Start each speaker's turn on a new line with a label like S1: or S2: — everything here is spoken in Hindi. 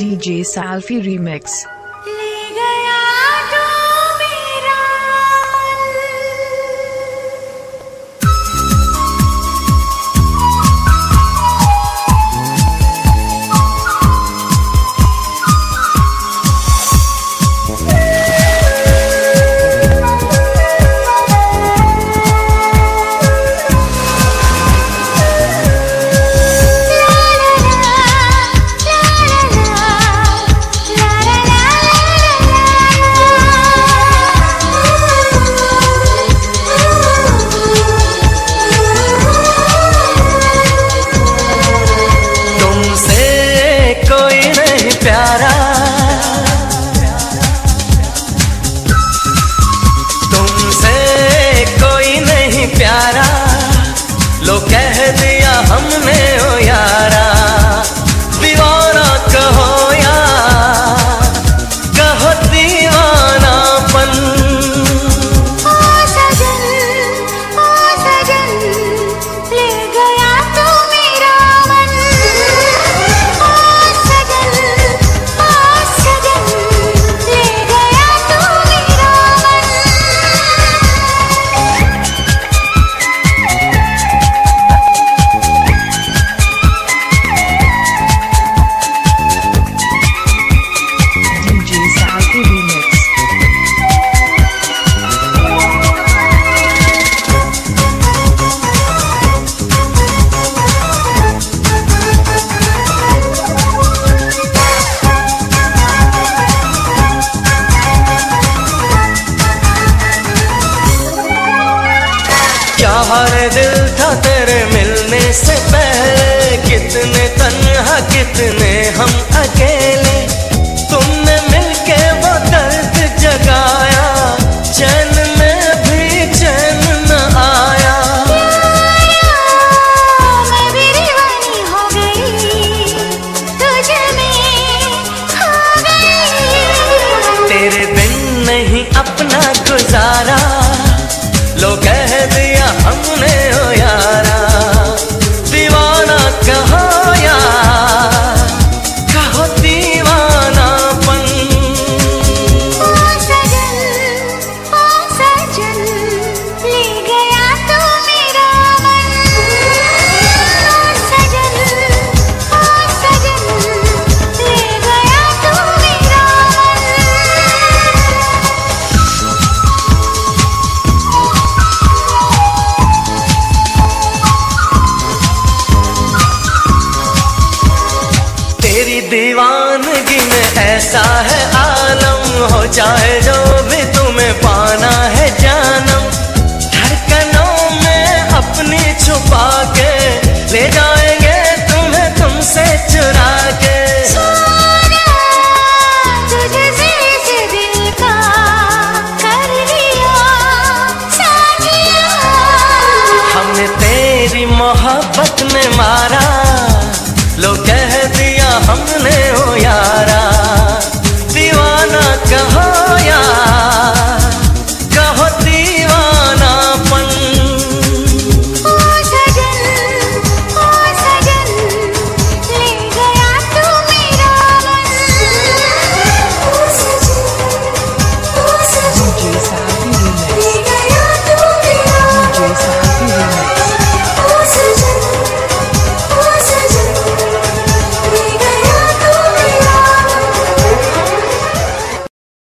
S1: DJ Salfi Remix.
S2: दिया हमने ओ यारा। हर दिल था तेरे मिलने से पहले। कितने तन्हा, कितने हम अकेले। तुमने मिलके वो दर्द जगाया। चैन में भी चैन न आया। तेरे बिन नहीं अपना गुजारा। ऐसा है आलम हो जाए जो भी तुम्हें पाना है जानम। धड़कनों में अपनी छुपा के ले जाएँगे तुम्हें तुमसे चुरा के
S3: तुझसे इस दिल का कर लिया
S2: हमने तेरी मोहब्बत में मारा लोग कह